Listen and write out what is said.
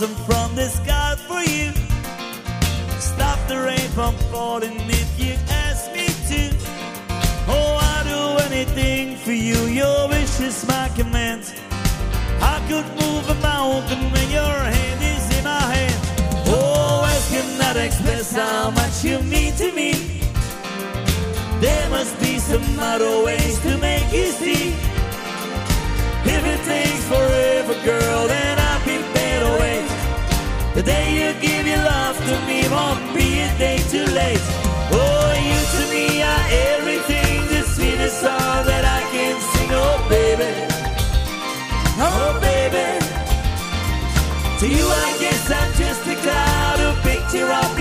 them from the sky for you. Stop the rain from falling if you ask me to. Oh, I'll do anything for you. Your wish is my command. I could move a mountain when your hand is in my hand. Oh, I cannot express how much you mean to me. There must be some other ways to make The day you give your love to me won't be a day too late. Oh, you to me are everything, the sweetest song that I can sing. Oh, baby. Oh, baby. To you, I guess I'm just a cloud, a picture of